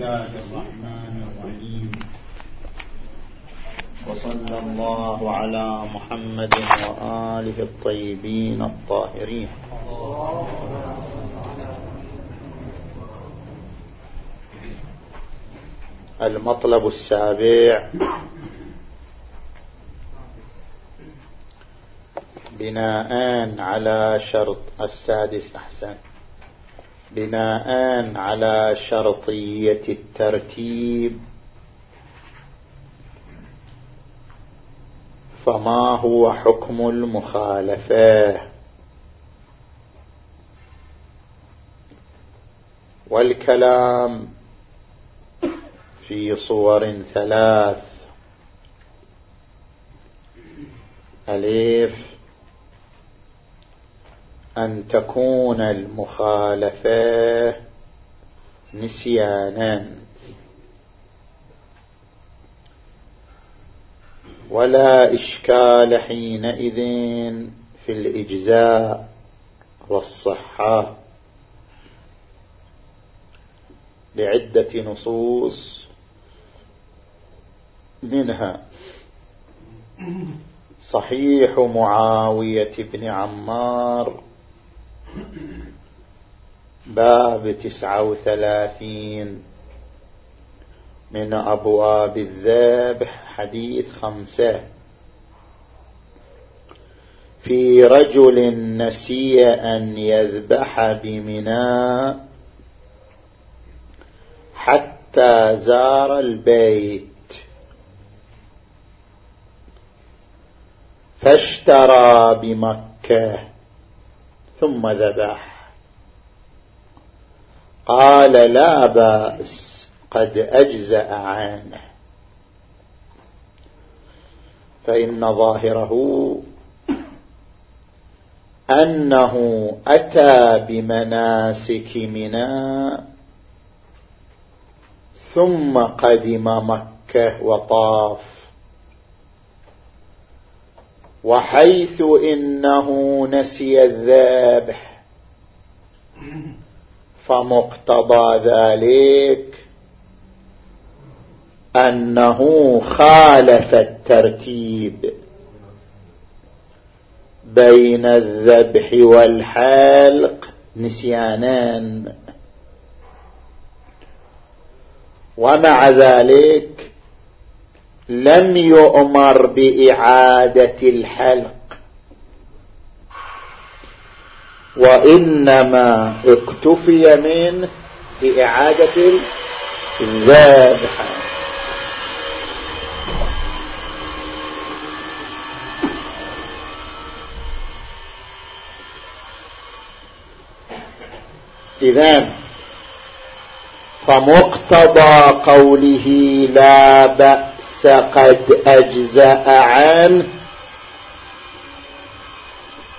الله الرحمن الرحيم. وصلى الله على محمد وآله الطيبين الطاهرين. المطلب السابع. بناء على شرط السادس أحسن. بناء على شرطية الترتيب. فما هو حكم المخالفة؟ والكلام في صور ثلاث. أليف أن تكون المخالفة نسيانا. ولا إشكال حينئذ في الإجزاء والصحة. لعدة نصوص منها. صحيح معاوية بن عمار باب تسعة وثلاثين من أبواب الذبح حديث خمسة. في رجل نسي أن يذبح بمناء حتى زار البيت. فاشترى بمكة. ثم ذبح. قال لا بأس قد أجزأ عنه. فإن ظاهره أنه أتى بمناسك منا ثم قدم مكة وطاف. وحيث إنه نسي الذابح فمقتضى ذلك أنه خالف الترتيب بين الذبح والحلق نسيانان. ومع ذلك لم يؤمر بإعادة الحلق. وإنما اكتفي منه بإعادة الذابحة إذن فمقتضى قوله لا بأس قد أجزأ عنه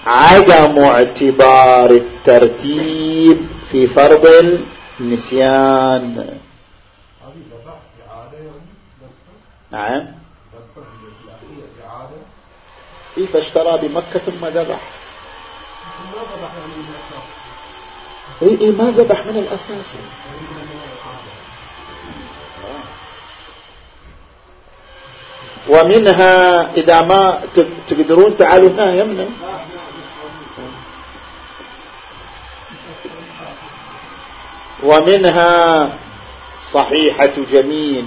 عدم اعتبار الترتيب في فرض النسيان. نعم. كيف اشترى بمكة ثم ذبح؟ اي اي ما ذبح من الأساس. ومنها إذا ما تقدرون تعالوا هنا يمنا ومنها صحيحة جميل.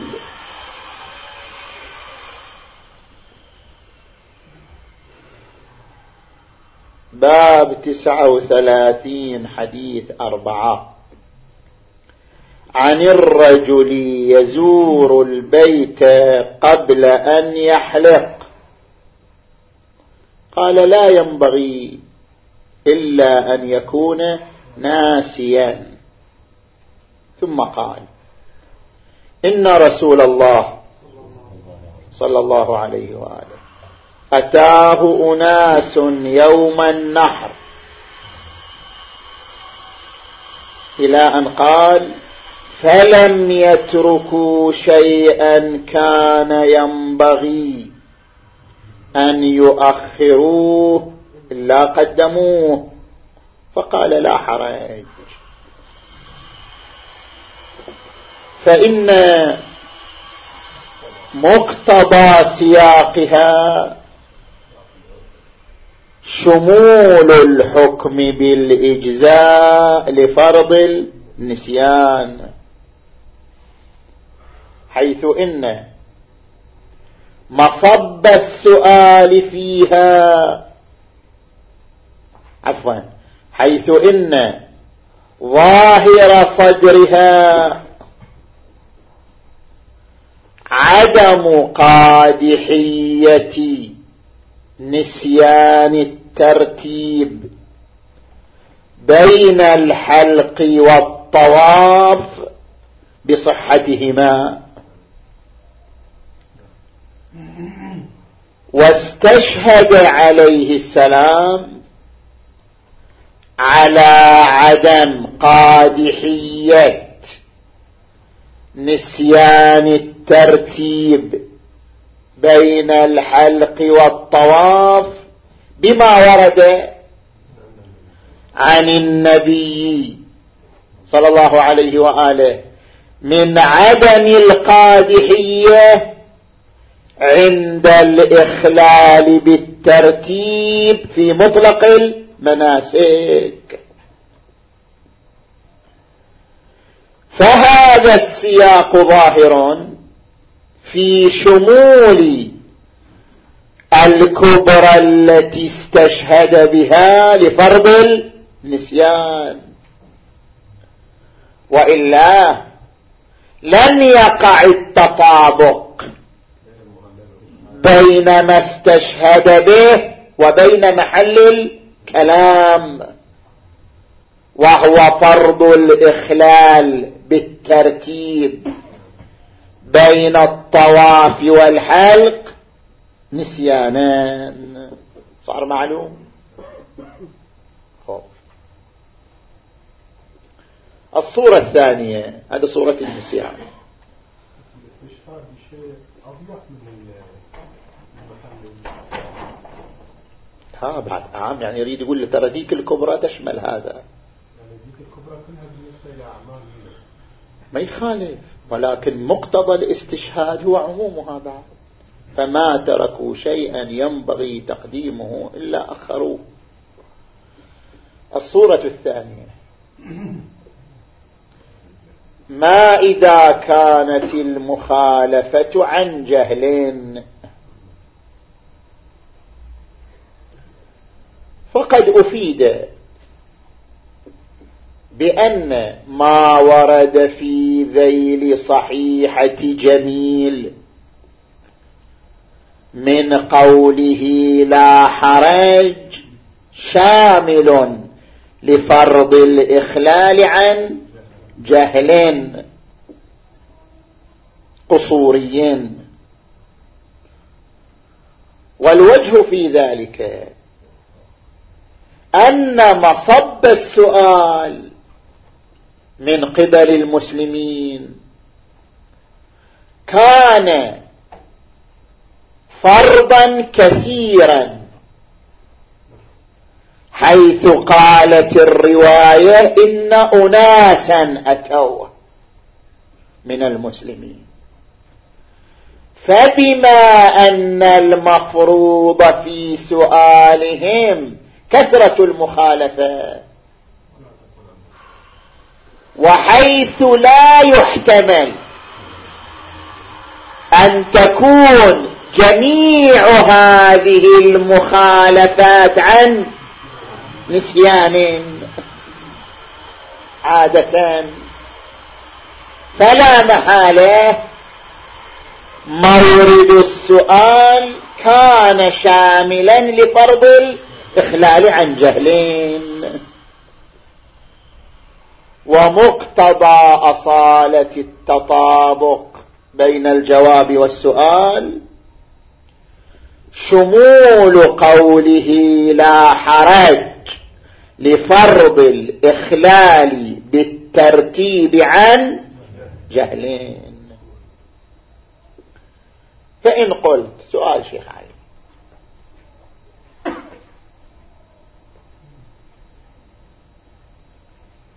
باب تسعة وثلاثين حديث أربعة. عن الرجل يزور البيت قبل أن يحلق. قال لا ينبغي إلا أن يكون ناسيا. ثم قال إن رسول الله صلى الله عليه وآله أتاه أناس يوم النحر. إلى أن قال فلم يتركوا شيئا كان ينبغي أن يؤخروه إلا قدموه. فقال لا حرج. فإن مقتضى سياقها شمول الحكم بالإجزاء لفرض النسيان. حيث إن مصب السؤال فيها عفوا حيث إن ظاهر صدرها عدم قادحية نسيان الترتيب بين الحلق والطواف بصحتهما. واستشهد عليه السلام على عدم قادحية نسيان الترتيب بين الحلق والطواف بما ورد عن النبي صلى الله عليه وآله من عدم القادحية عند الإخلال بالترتيب في مطلق المناسك. فهذا السياق ظاهر في شمول الكبرى التي استشهد بها لفرض النسيان. وإلا لن يقع التطابق بين ما استشهد به وبين محل الكلام. وهو فرض الإخلال بالترتيب بين الطواف والحلق نسيانان. صار معلوم. الصورة الثانية هذه صورة النسيان. ها بعد عام يعني يريد يقول ترى ديك الكبرى تشمل هذا. يعني ديك الكبرى كلها بالنسبة إلى أعمال ما يخالف ولكن مقتضى الاستشهاد هو عمومها بعد. فما تركوا شيئا ينبغي تقديمه إلا أخروه الصورة الثانية. ما إذا كانت المخالفة عن جهل فقد أفيد بأن ما ورد في ذيل صحيحة جميل من قوله لا حرج شامل لفرض الإخلال عن جهل قصوري. والوجه في ذلك أن مصب السؤال من قبل المسلمين. كان فرضا كثيرا حيث قالت الرواية إن أناسا أتوا من المسلمين. فبما أن المفروض في سؤالهم كثرة المخالفة. وحيث لا يحتمل أن تكون جميع هذه المخالفات عن نسيان عادة فلا محالة. مورد السؤال كان شاملا لفرض الإخلال عن جهلين. ومقتضى أصالة التطابق بين الجواب والسؤال شمول قوله لا حرج لفرض الإخلال بالترتيب عن جهلين. فإن قلت سؤال شيخ علي.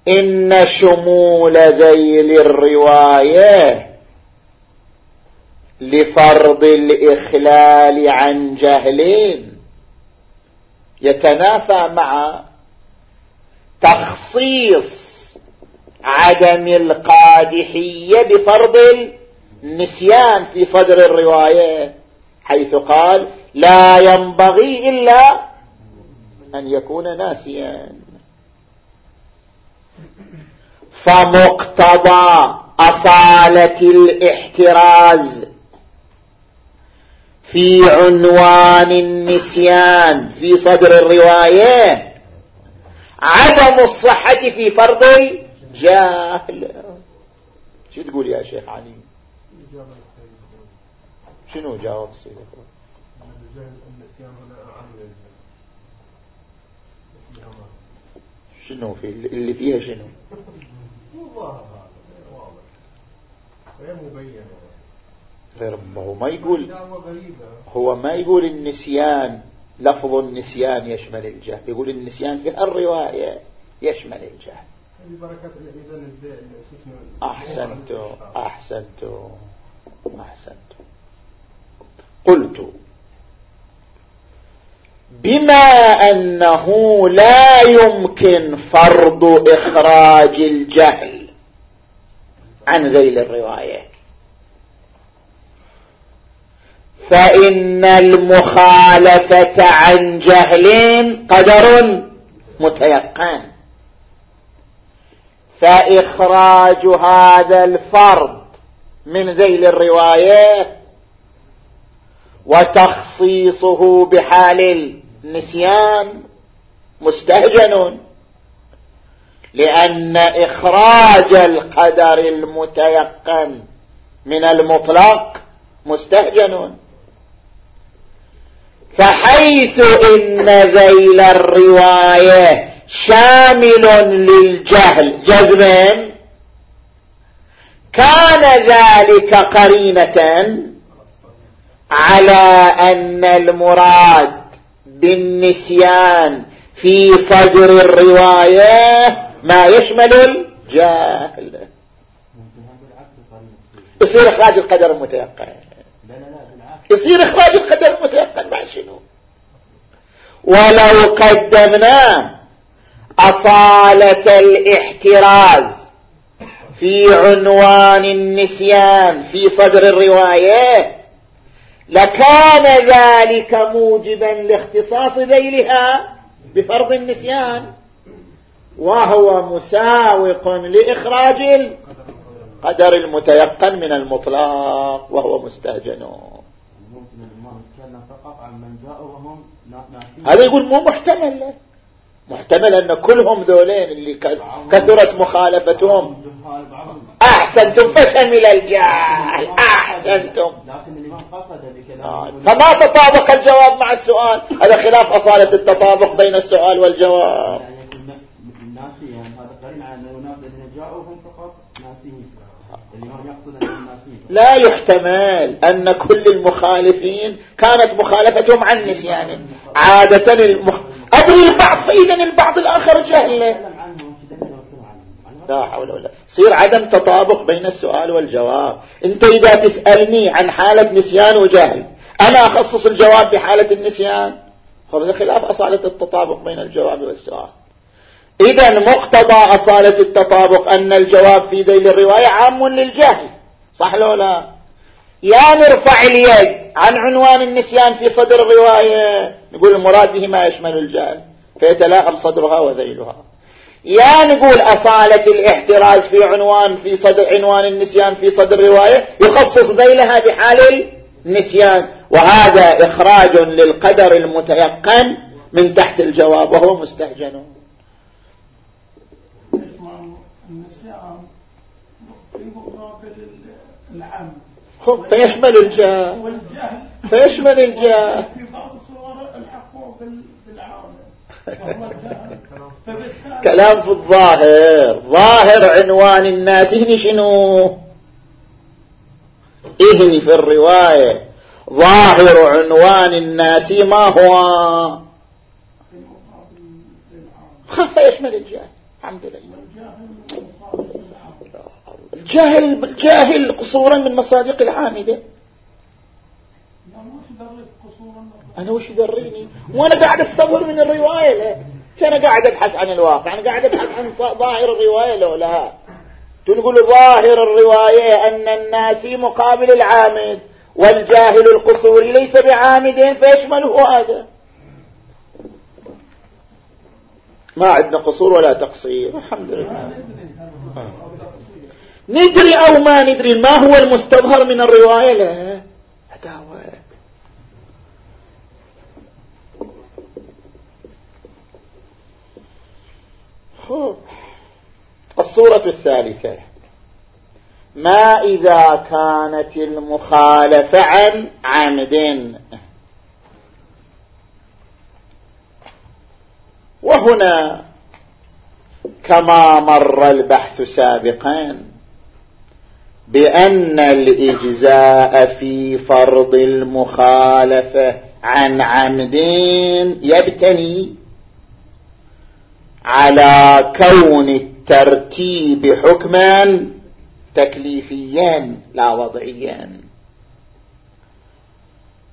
إن شمول ذيل الرواية لفرض الإخلال عن جهل يتنافى مع تخصيص عدم القادحية بفرض النسيان في صدر الرواية حيث قال لا ينبغي إلا أن يكون ناسيا. فمقتضى أصالة الاحتراز في عنوان النسيان في صدر الرواية عدم الصحة في فرض الجاهل شو تقول يا شيخ علي؟ شنو جاوب سيدي؟ شنو في اللي فيها شنو؟ غير مبين. غير هو ما يقول هو ما يقول النسيان لفظ النسيان يشمل الجهل. يقول النسيان في الرواية يشمل الجهل. أحسنت أحسنت أحسنت قلت بما أنه لا يمكن فرض إخراج الجهل عن ذيل الرواية. فإن المخالفة عن جهل قدر متيقن. فإخراج هذا الفرض من ذيل الرواية وتخصيصه بحال النسيان مستهجن لأن إخراج القدر المتيقن من المطلق مستهجن فحيث إن ذيل الرواية شامل للجهل جزما كان ذلك قرينة على أن المراد بالنسيان في صدر الرواية ما يشمل الجاهل يصير إخراج القدر المتيقن يصير إخراج القدر المتيقن مع شنو؟ ولو قدمنا أصالة الاحتراز في عنوان النسيان في صدر الرواية لكان ذلك موجبا لاختصاص ذيلها بفرض النسيان وهو مساوق لإخراج القدر المتيقن من المطلق وهو مستهجن. هذا يقول مو محتمل محتمل أن كلهم ذولين اللي كثرت مخالفتهم. أحسنتم فشمل الجاهل أحسنتم. آه. فما تطابق الجواب مع السؤال؟ هذا خلاف أصالة التطابق بين السؤال والجواب. لا يحتمل أن كل المخالفين كانت مخالفتهم عن نسيان عادة المخ... أدري البعض فإذا البعض الآخر جهل. لا حول ولا صير عدم تطابق بين السؤال والجواب. انت إذا تسألني عن حالة نسيان وجهل أنا أخصص الجواب بحالة النسيان؟ هذا خلاف أصالة التطابق بين الجواب والسؤال. إذا مقتضى أصالة التطابق أن الجواب في ذيل الرواية عام للجهل. صح لو لا؟ يا نرفع اليد عن عنوان النسيان في صدر الرواية. نقول المراد به ما يشمل الجهل. فيتلاءم صدرها وذيلها. يا نقول أصالة الاحتراز في عنوان في صدر عنوان النسيان في صدر الرواية يخصص ذيلها بحال النسيان. وهذا إخراج للقدر المتيقن من تحت الجواب وهو مستهجن فيشمل الجاه. فيشمل الجاه. في بعض الصور الحقوق كلام في الظاهر. ظاهر عنوان الناس. هني شنو؟ اهني في الرواية. ظاهر عنوان الناس ما هو؟ خف يشمل الجاه الحمد لله. الجاهل الجاهل قصورا من مصادق العامدة. أنا وش يدريني؟ وأنا قاعد أستظهر من الرواية. له أنا قاعد أبحث عن الواقع أنا قاعد أبحث عن ظاهر الرواية له لها. تقول ظاهر الرواية أن الناسي مقابل العامد والجاهل القصوري ليس بعامد فيشمله هذا؟ ما عندنا قصور ولا تقصير الحمد لله. ندري أو ما ندري ما هو المستظهر من الرواية؟ لا. الصورة الثالثة. ما إذا كانت المخالفة عن عمد. وهنا كما مر البحث سابقا بأن الإجزاء في فرض المخالفة عن عمدين يبتني على كون الترتيب حكما تكليفيا لا وضعيا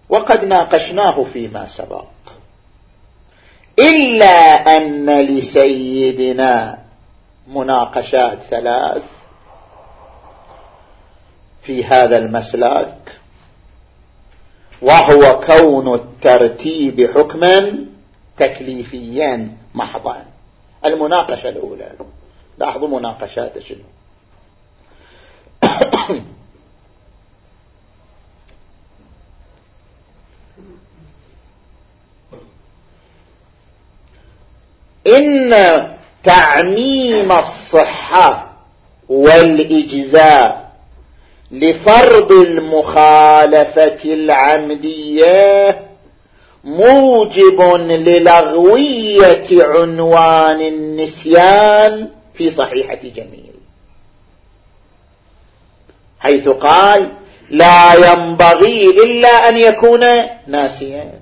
وقد ناقشناه فيما سبق. إلا أن لسيدنا مناقشات ثلاث في هذا المسلك وهو كون الترتيب حكما تكليفيا محضا. المناقشة الأولى. لاحظوا مناقشات شنو. إن تعميم الصحة والإجزاء لفرض المخالفة العمدية موجب للغوية عنوان النسيان في صحيحة جميل. حيث قال لا ينبغي إلا أن يكون ناسيا.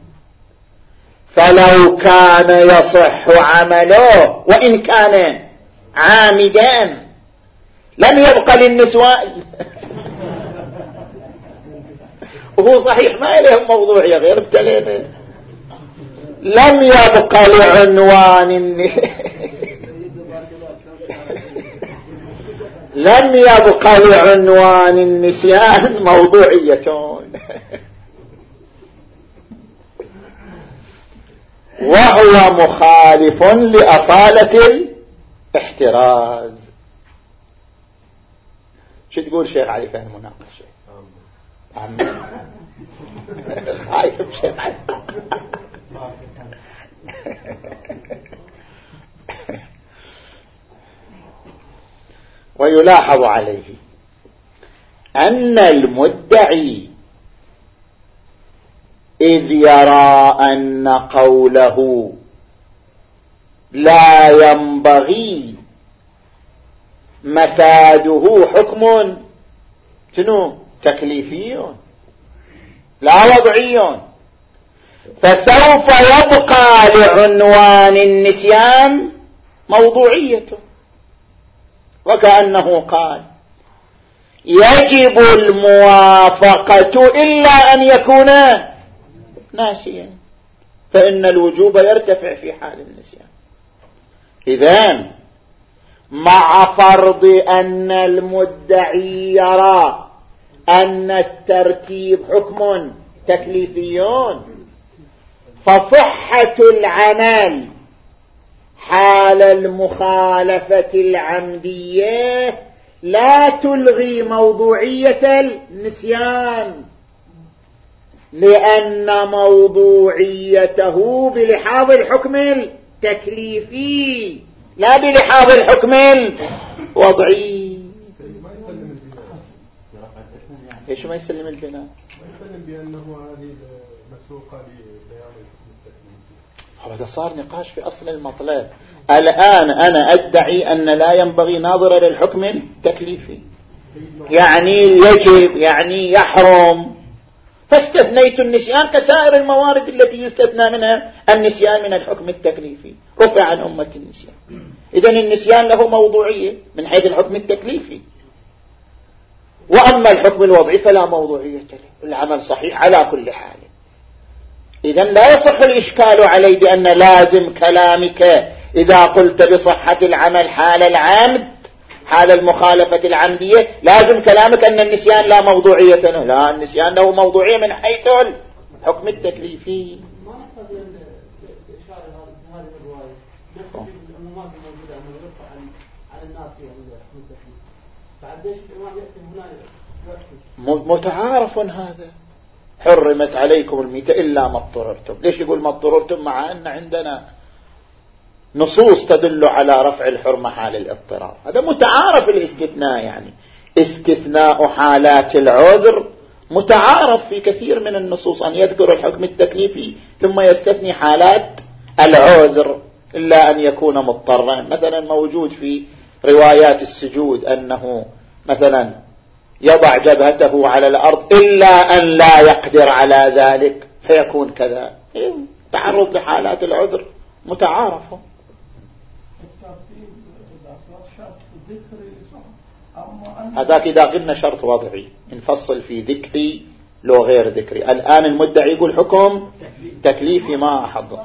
فلو كان يصح عمله وإن كان عامدا لم يبق للنسوان. وهو صحيح ما إليهم موضوعية غير ابتلينا. لم يبق لعنوان لم يبق لعنوان النسيان موضوعية وهو مخالف لأصالة الاحتراز. شو تقول شيخ علي في المناقشة خايف شيخ علي. ويلاحظ عليه أن المدعي إذ يرى أن قوله لا ينبغي مفاده حكم شنو؟ تكليفي. لا وضعي. فسوف يبقى لعنوان النسيان موضوعيته وكأنه قال يجب الموافقة إلا أن يكون ناسيا. فإن الوجوب يرتفع في حال النسيان. إذن مع فرض أن المدعي يرى أن الترتيب حكم تكليفيون فصحة العمل حال المخالفة العمدية لا تلغي موضوعية النسيان لأن موضوعيته بلحاظ الحكم التكليفي لا بلحاظ الحكم الوضعي إيش ما يسلم البناء؟ ما يسلم بأنه هذه مسوقة لبيان هذا صار نقاش في أصل المطلب. الآن أنا أدعي أن لا ينبغي ناظرة للحكم التكليفي. يعني يجب يعني يحرم. فاستثنيت النسيان كسائر الموارد التي يستثنى منها النسيان من الحكم التكليفي. رفع عن أمة النسيان. إذا النسيان له موضوعية من حيث الحكم التكليفي. وأما الحكم الوضعي فلا موضوعية له. العمل صحيح على كل حال. إذا لا يصح الإشكال علي بأن لازم كلامك إذا قلت بصحة العمل حال العمد حال المخالفة العمدية لازم كلامك أن النسيان لا موضوعية له. لا النسيان له موضوعية من حيث الحكم التكليفي متعارف هذا. حرمت عليكم الميتة إلا ما اضطررتم. ليش يقول ما اضطررتم؟ مع أن عندنا نصوص تدل على رفع الحرمة حال الاضطرار. هذا متعارف الاستثناء يعني. استثناء حالات العذر متعارف في كثير من النصوص. أن يذكر الحكم التكليفي ثم يستثني حالات العذر إلا أن يكون مضطرا. مثلا موجود في روايات السجود أنه مثلا يضع جبهته على الأرض إلا أن لا يقدر على ذلك فيكون كذا. إيه، تعرض لحالات العذر متعارفة. هذاك إذا قلنا شرط وضعي نفصل في ذكري لو غير ذكري. الآن المدعي يقول حكم تكليفي ما أحضر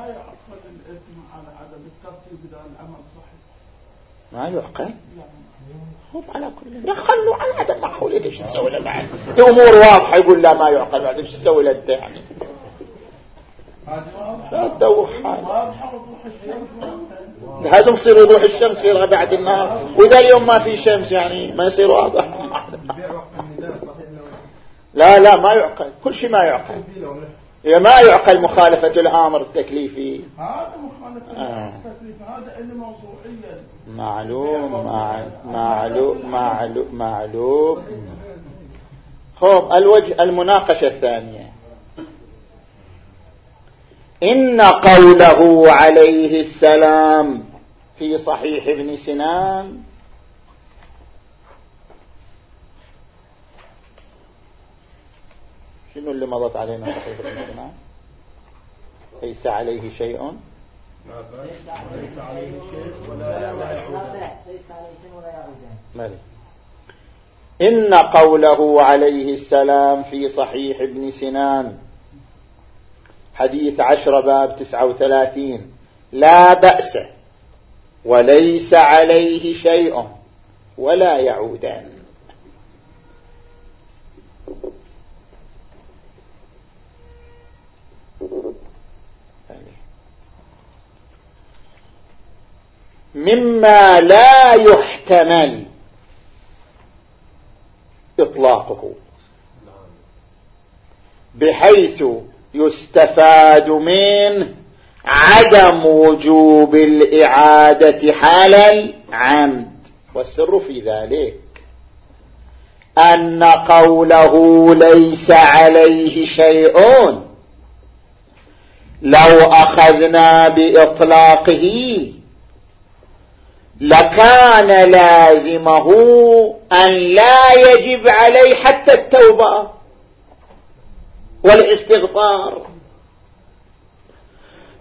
ما يعقل؟ هو على كل خلوا على عدم معقولية إيش تسوي له بعد؟ أمور واضحة يقول لا ما يعقل بعد. إيش تسوي له انت يعني لا تدوخ هذا يصير وضوح الشمس في ربعة النهار. وإذا اليوم ما في شمس يعني ما يصير واضح. لا لا ما يعقل. كل شيء ما يعقل. هي ما يعقل مخالفة الآمر التكليفي. هذا مخالفة آه. التكليف هذا اللي موضوعيا. معلوم معلوم معلوم معلوم. خب الوجه المناقشة الثانية. إن قوله عليه السلام في صحيح ابن سنان شنو اللي مضت علينا ابن سنان ليس عليه شيء ليس عليه شيء. ولا إن قوله عليه السلام في صحيح ابن سنان حديث عشر باب تسعة وثلاثين لا بأس وليس عليه شيء ولا يعودان. مما لا يحتمل إطلاقه. بحيث يستفاد منه عدم وجوب الإعادة حال العمد. والسر في ذلك أن قوله ليس عليه شيء لو أخذنا بإطلاقه لكان لازمه أن لا يجب عليه حتى التوبة والاستغفار.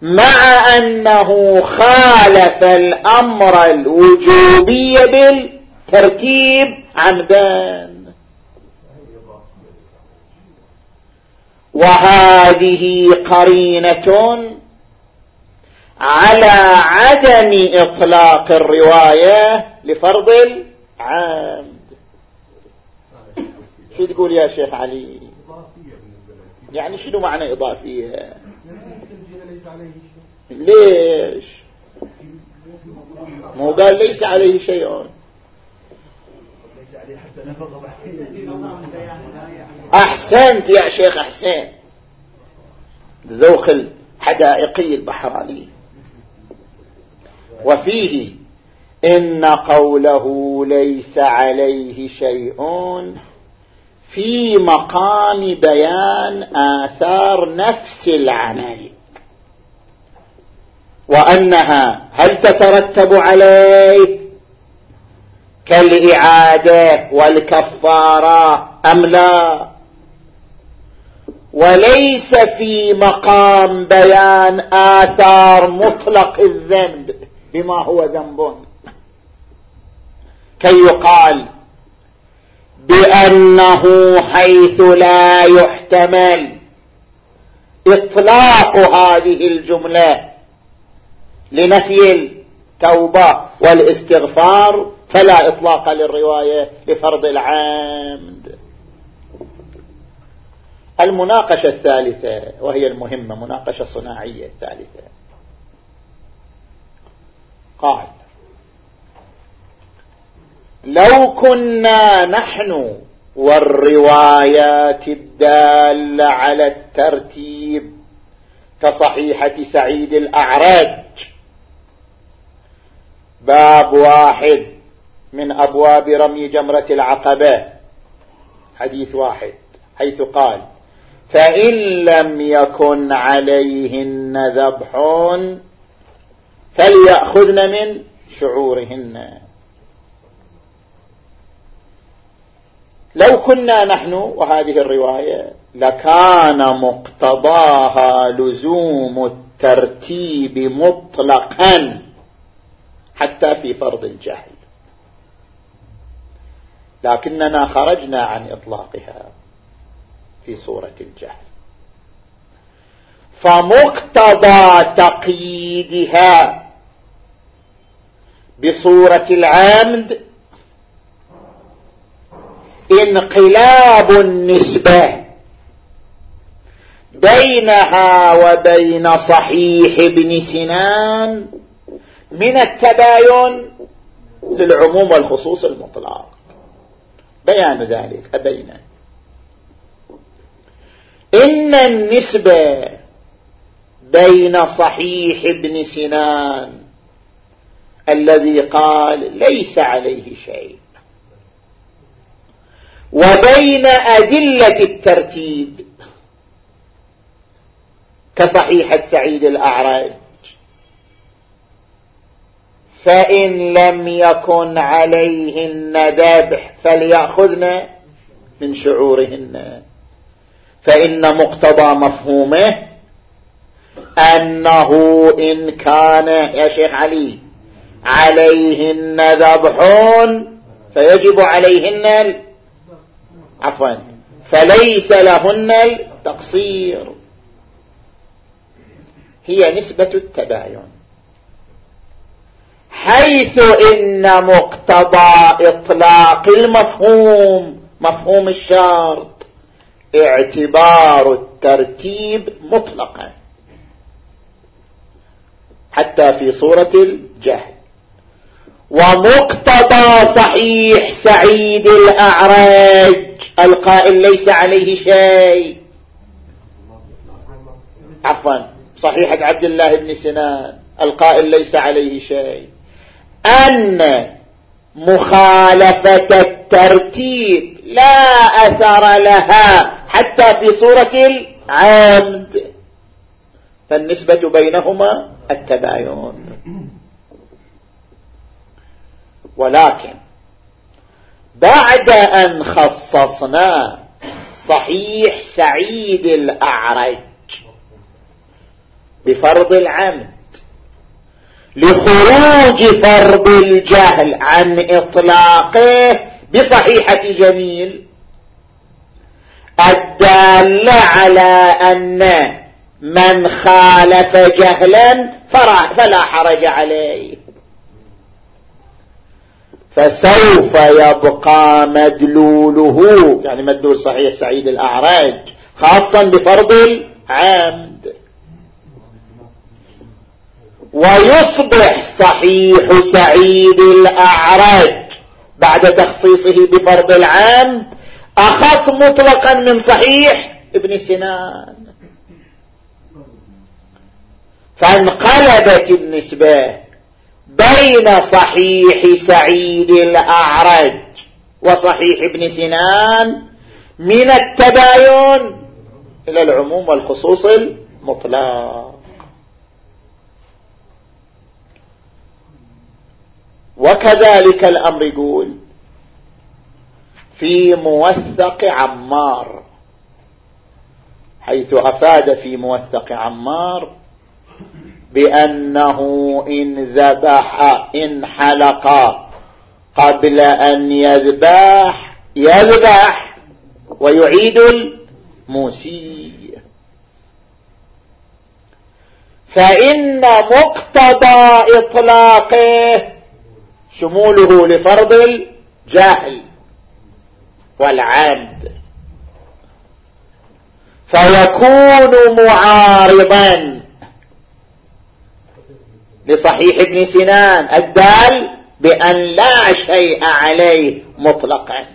مع أنه خالف الأمر الوجوبي بالترتيب عمدان. وهذه قرينة على عدم إطلاق الرواية لفرض العامد شو تقول يا شيخ علي؟ يعني شنو معنى إضافية؟ ليش؟ مو قال ليس عليه شيء. أحسنت يا شيخ أحسن ذوق الحدائقي البحراني. وفيه إن قوله ليس عليه شيء في مقام بيان آثار نفس العمل. وأنها هل تترتب عليه كالإعادة والكفارة أم لا؟ وليس في مقام بيان آثار مطلق الذنب. بما هو ذنب. كي يقال بأنه حيث لا يحتمل إطلاق هذه الجملة لنفي التوبة والاستغفار فلا إطلاق للرواية لفرض العامد المناقشة الثالثة وهي المهمة مناقشة صناعية الثالثة. قال لو كنا نحن والروايات الدالة على الترتيب كصحيحة سعيد الأعرج باب واحد من أبواب رمي جمرة العقبة حديث واحد حيث قال فإن لم يكن عليهن ذبح فليأخذن من شعورهن. لو كنا نحن وهذه الرواية لكان مقتضاها لزوم الترتيب مطلقا حتى في فرض الجهل. لكننا خرجنا عن إطلاقها في صورة الجهل. فمقتضى تقييدها بصورة العمد انقلاب النسبة بينها وبين صحيح ابن سنان من التباين للعموم والخصوص المطلق. بيان ذلك أبينا إن النسبة بين صحيح ابن سنان الذي قال ليس عليه شيء. وبين أدلة الترتيب كصحيحة سعيد الأعرج. فإن لم يكن عليهن ذبح فليأخذن من شعورهن. فإن مقتضى مفهومه أنه إن كان يا شيخ علي عليهن ذبح فيجب عليهن عفوا. فليس لهن التقصير. هي نسبة التباين. حيث إن مقتضى إطلاق المفهوم مفهوم الشرط اعتبار الترتيب مطلقا. حتى في صورة الجهل. ومقتضى صحيح سعيد الأعرج القائل ليس عليه شيء. عفوا صحيحة عبد الله بن سنان. القائل ليس عليه شيء. أن مخالفة الترتيب لا أثر لها حتى في صورة العمد. فالنسبة بينهما التباين. ولكن بعد أن خصصنا صحيح سعيد الأعرج بفرض العمد لخروج فرض الجهل عن إطلاقه بصحيحة جميل الدال على أن من خالف جهلا فلا حرج عليه. فسوف يبقى مدلوله يعني مدلول صحيح سعيد الأعراج خاصا بفرض العمد. ويصبح صحيح سعيد الأعرج بعد تخصيصه بفرض العمد أخص مطلقا من صحيح ابن سنان. فانقلبت النسبة بين صحيح سعيد الأعرج وصحيح ابن سنان من التباين إلى العموم والخصوص المطلق. وكذلك الأمر يقول في موثق عمار حيث أفاد في موثق عمار بأنه إن ذبح إن حلق قبل أن يذبح يذبح ويعيد الموسي فإن مقتضى إطلاقه شموله لفرض الجهل والعمد فيكون معارضا لصحيح ابن سنان الدال بأن لا شيء عليه مطلقا.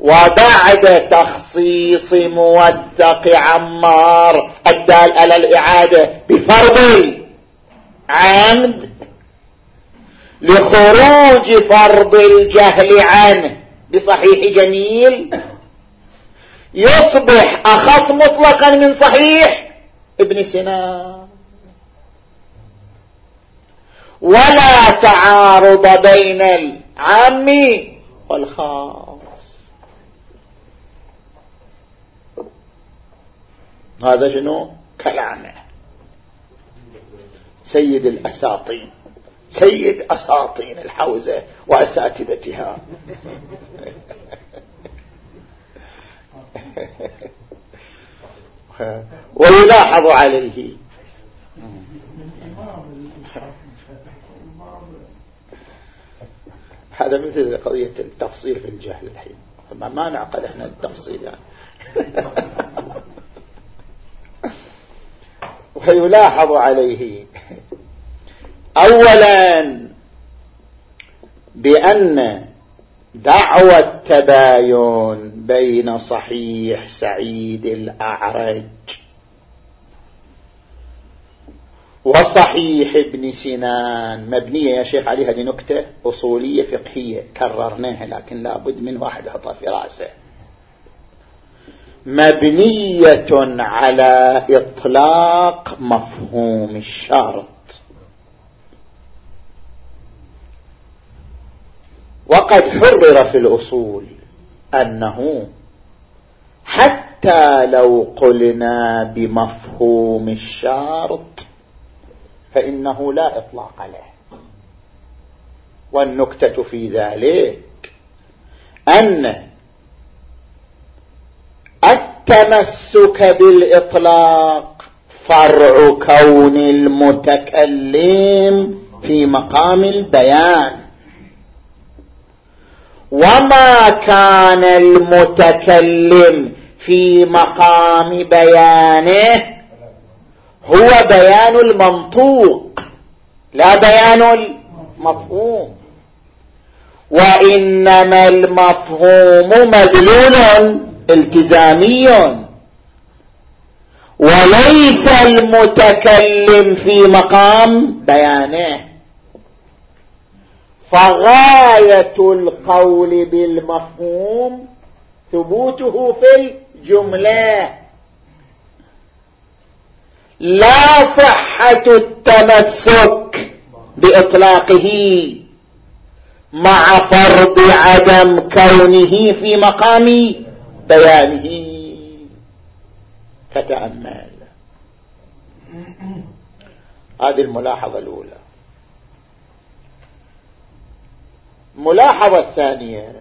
وبعد تخصيص موثق عمار الدال على الإعادة بفرض العمد لخروج فرض الجهل عنه. بصحيح جميل. يصبح أخص مطلقا من صحيح ابن سنان. ولا تعارض بين العام والخاص. هذا شنو؟ كلامه. سيد الأساطين. سيد أساطين الحوزة وأساتذتها. ويلاحظ عليه. هذا مثل قضية التفصيل في الجهل الحين. ما نعقد إحنا التفصيل يعني. ويلاحظ عليه. اولا بأن دعوى التباين بين صحيح سعيد الأعرج وصحيح ابن سنان. مبنية يا شيخ عليها هذه نكتة أصولية فقهية كررناها لكن لابد من واحد يحطها في رأسه. مبنية على إطلاق مفهوم الشرط. وقد حرر في الأصول أنه حتى لو قلنا بمفهوم الشرط فإنه لا إطلاق عليه والنكتة في ذلك أن التمسك بالإطلاق فرع كون المتكلم في مقام البيان. وما كان المتكلم في مقام بيانه هو بيان المنطوق لا بيان المفهوم. وإنما المفهوم مدلول التزامي وليس المتكلم في مقام بيانه. فغاية القول بالمفهوم ثبوته في الجملة. لا صحة التمسك بإطلاقه مع فرض عدم كونه في مقام بيانه. فتأمل. هذه الملاحظة الأولى. الملاحظة الثانية.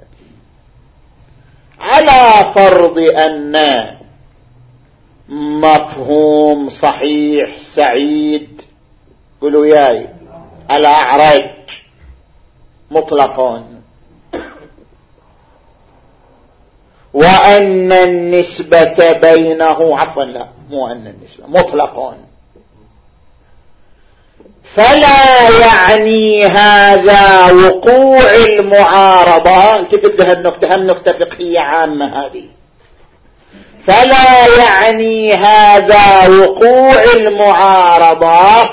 على فرض أن مفهوم صحيح سعيد. قولوا ياي الأعرج. مطلقون وأن النسبة بينه عفوا لا مو أن النسبة مطلقون فلا يعني هذا وقوع المعارضة. التفت لها النكتة النكتة فقهية عامة هذه. فلا يعني هذا وقوع المعارضة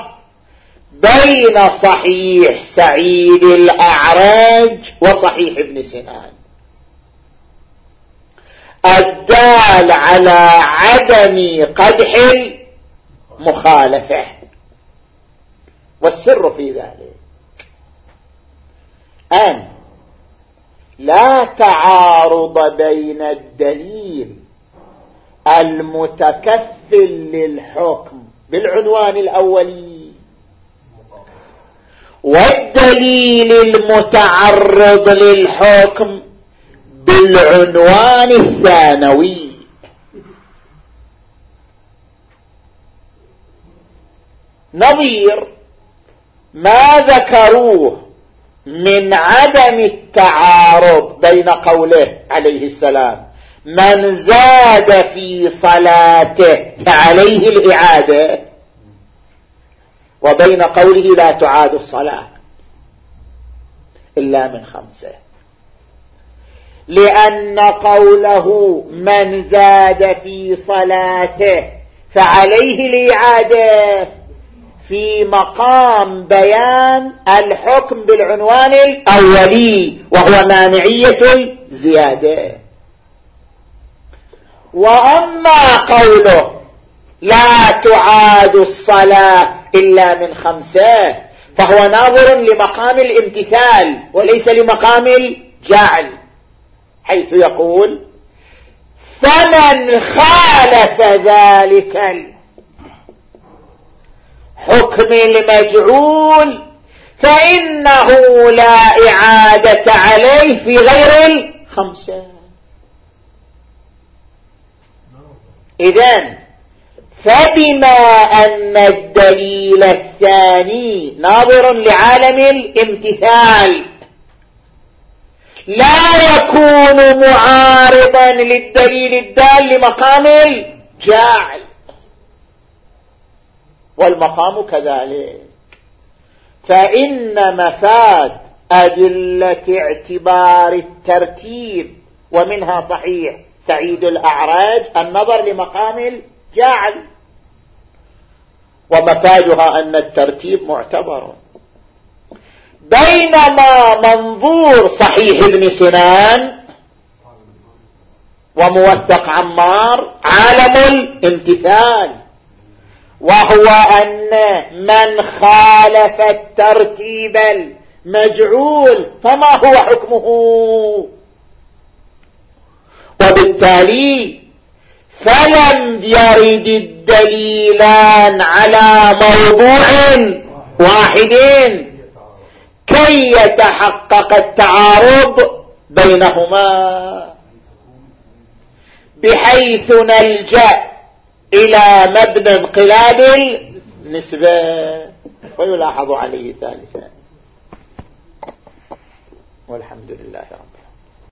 بين صحيح سعيد الأعرج وصحيح ابن سنان. الدال على عدم قدح المخالفة والسر في ذلك. أن لا تعارض بين الدليل المتكفل للحكم بالعنوان الأولي والدليل المتعرض للحكم بالعنوان الثانوي. نظير ما ذكروه من عدم التعارض بين قوله عليه السلام. من زاد في صلاته فعليه الإعادة. وبين قوله لا تعاد الصلاة إلا من خمسة. لأن قوله من زاد في صلاته فعليه الإعادة في مقام بيان الحكم بالعنوان الأولي وهو مانعية الزيادة. وأما قوله لا تعاد الصلاة إلا من خمسة فهو ناظر لمقام الامتثال وليس لمقام الجعل حيث يقول فمن خالف ذلك الحكم المجعول فإنه لا إعادة عليه في غير الخمسة. إذن فبما أن الدليل الثاني ناظر لعالم الامتثال لا يكون معارضا للدليل الدال لمقام الجاعل. والمقام كذلك. فإن مفاد أدلة اعتبار الترتيب ومنها صحيح. سعيد الأعراج النظر لمقام الجاعل ومفادها أن الترتيب معتبر. بينما منظور صحيح ابن سنان وموثق عمار عالم الامتثال وهو أن من خالف الترتيب المجعول فما هو حكمه؟ وبالتالي فلم يرد الدليلان على موضوع واحد. كي يتحقق التعارض بينهما. بحيث نلجأ إلى مبنى انقلاب النسبة. ويلاحظ عليه ثالثا والحمد لله رب